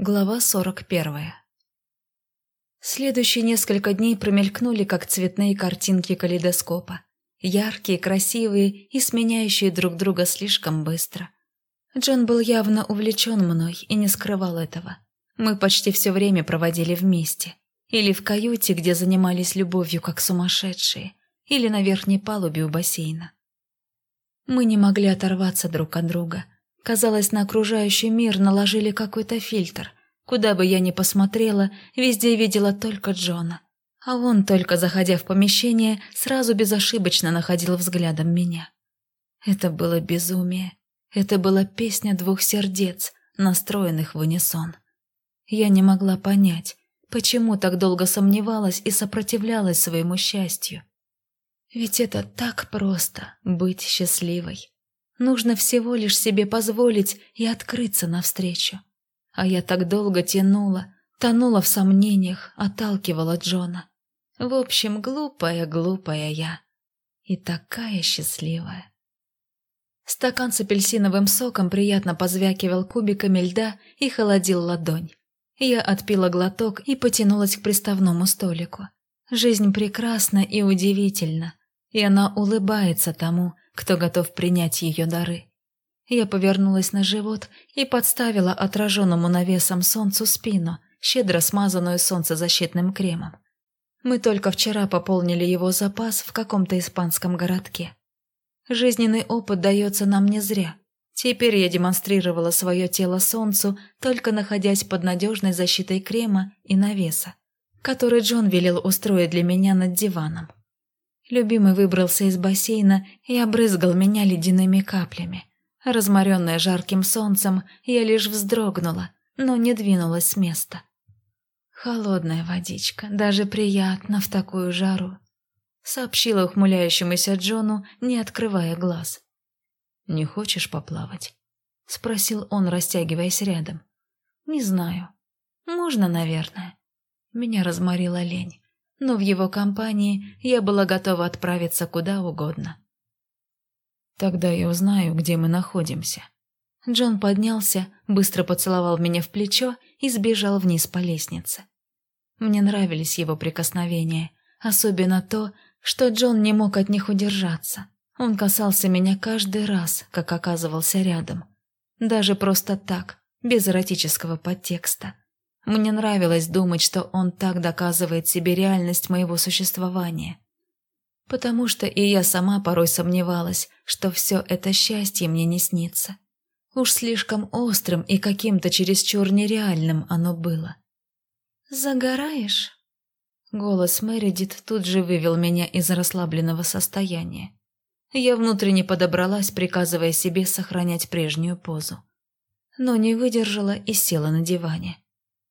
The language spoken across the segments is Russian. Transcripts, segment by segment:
Глава 41. Следующие несколько дней промелькнули, как цветные картинки калейдоскопа. Яркие, красивые и сменяющие друг друга слишком быстро. Джон был явно увлечен мной и не скрывал этого. Мы почти все время проводили вместе. Или в каюте, где занимались любовью как сумасшедшие, или на верхней палубе у бассейна. Мы не могли оторваться друг от друга – Казалось, на окружающий мир наложили какой-то фильтр. Куда бы я ни посмотрела, везде видела только Джона. А он, только заходя в помещение, сразу безошибочно находил взглядом меня. Это было безумие. Это была песня двух сердец, настроенных в унисон. Я не могла понять, почему так долго сомневалась и сопротивлялась своему счастью. Ведь это так просто — быть счастливой. Нужно всего лишь себе позволить и открыться навстречу. А я так долго тянула, тонула в сомнениях, отталкивала Джона. В общем, глупая-глупая я. И такая счастливая. Стакан с апельсиновым соком приятно позвякивал кубиками льда и холодил ладонь. Я отпила глоток и потянулась к приставному столику. Жизнь прекрасна и удивительна, и она улыбается тому, кто готов принять ее дары. Я повернулась на живот и подставила отраженному навесом солнцу спину, щедро смазанную солнцезащитным кремом. Мы только вчера пополнили его запас в каком-то испанском городке. Жизненный опыт дается нам не зря. Теперь я демонстрировала свое тело солнцу, только находясь под надежной защитой крема и навеса, который Джон велел устроить для меня над диваном. Любимый выбрался из бассейна и обрызгал меня ледяными каплями. Разморенная жарким солнцем, я лишь вздрогнула, но не двинулась с места. «Холодная водичка, даже приятно в такую жару», — сообщила ухмыляющемуся Джону, не открывая глаз. «Не хочешь поплавать?» — спросил он, растягиваясь рядом. «Не знаю. Можно, наверное». Меня разморила лень но в его компании я была готова отправиться куда угодно. «Тогда я узнаю, где мы находимся». Джон поднялся, быстро поцеловал меня в плечо и сбежал вниз по лестнице. Мне нравились его прикосновения, особенно то, что Джон не мог от них удержаться. Он касался меня каждый раз, как оказывался рядом. Даже просто так, без эротического подтекста. Мне нравилось думать, что он так доказывает себе реальность моего существования. Потому что и я сама порой сомневалась, что все это счастье мне не снится. Уж слишком острым и каким-то чересчур нереальным оно было. «Загораешь?» Голос Мэридит тут же вывел меня из расслабленного состояния. Я внутренне подобралась, приказывая себе сохранять прежнюю позу. Но не выдержала и села на диване.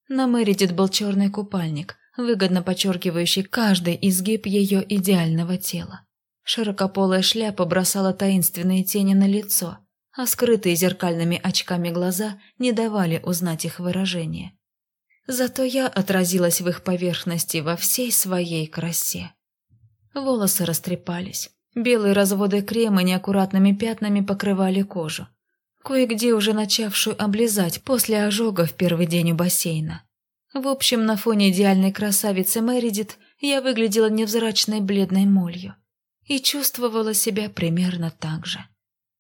На Мэридит был черный купальник, выгодно подчеркивающий каждый изгиб ее идеального тела. Широкополая шляпа бросала таинственные тени на лицо, а скрытые зеркальными очками глаза не давали узнать их выражение. Зато я отразилась в их поверхности во всей своей красе. Волосы растрепались, белые разводы крема неаккуратными пятнами покрывали кожу кое-где уже начавшую облизать после ожога в первый день у бассейна. В общем, на фоне идеальной красавицы Мэридит я выглядела невзрачной бледной молью и чувствовала себя примерно так же.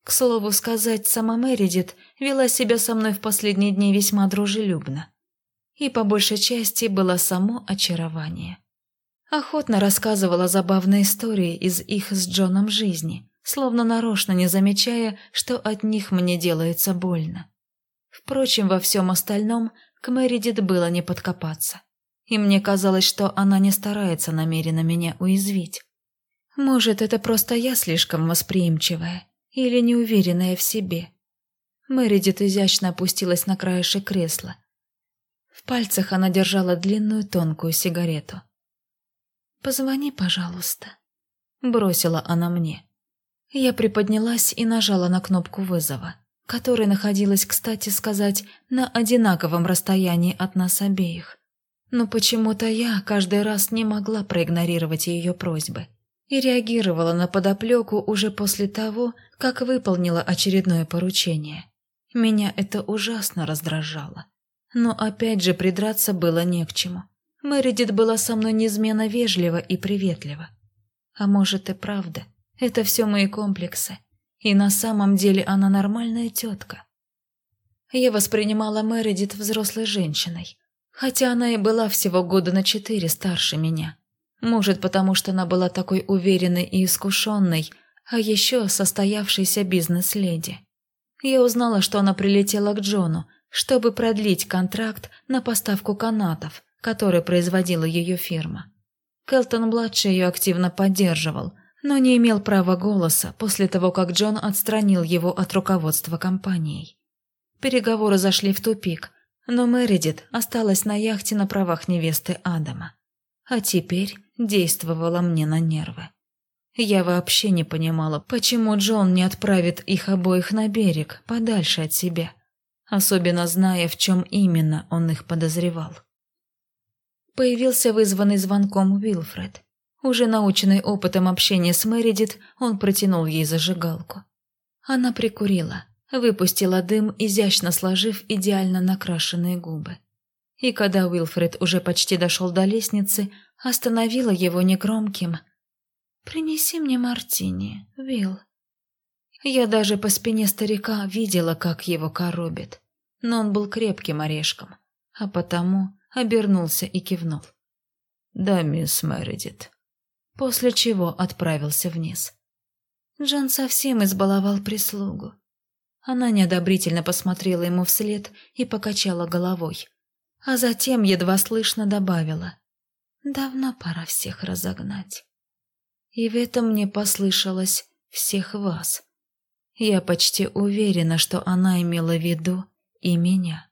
К слову сказать, сама Мэридит вела себя со мной в последние дни весьма дружелюбно. И по большей части было само очарование. Охотно рассказывала забавные истории из их с Джоном жизни, словно нарочно не замечая, что от них мне делается больно. Впрочем, во всем остальном к Мэридит было не подкопаться. И мне казалось, что она не старается намеренно меня уязвить. Может, это просто я слишком восприимчивая или неуверенная в себе. Мэридит изящно опустилась на краешек кресла. В пальцах она держала длинную тонкую сигарету. «Позвони, пожалуйста», — бросила она мне. Я приподнялась и нажала на кнопку вызова, которая находилась, кстати сказать, на одинаковом расстоянии от нас обеих. Но почему-то я каждый раз не могла проигнорировать ее просьбы и реагировала на подоплеку уже после того, как выполнила очередное поручение. Меня это ужасно раздражало. Но опять же придраться было не к чему. Мэридит была со мной неизменно вежлива и приветлива. А может и правда, это все мои комплексы. И на самом деле она нормальная тетка. Я воспринимала Мэридит взрослой женщиной, хотя она и была всего года на четыре старше меня. Может, потому что она была такой уверенной и искушенной, а еще состоявшейся бизнес-леди. Я узнала, что она прилетела к Джону, чтобы продлить контракт на поставку канатов, который производила ее фирма. Келтон-младший ее активно поддерживал, но не имел права голоса после того, как Джон отстранил его от руководства компанией. Переговоры зашли в тупик, но Мередит осталась на яхте на правах невесты Адама. А теперь действовала мне на нервы. Я вообще не понимала, почему Джон не отправит их обоих на берег, подальше от себя, особенно зная, в чем именно он их подозревал. Появился вызванный звонком Уилфред. Уже наученный опытом общения с Мередит, он протянул ей зажигалку. Она прикурила, выпустила дым, изящно сложив идеально накрашенные губы. И когда Уилфред уже почти дошел до лестницы, остановила его негромким «Принеси мне мартини, Уилл». Я даже по спине старика видела, как его коробит, но он был крепким орешком, а потому обернулся и кивнул. «Да, мисс Мередит». После чего отправился вниз. Джон совсем избаловал прислугу. Она неодобрительно посмотрела ему вслед и покачала головой, а затем едва слышно добавила. «Давно пора всех разогнать». И в этом мне послышалось «всех вас». Я почти уверена, что она имела в виду и меня.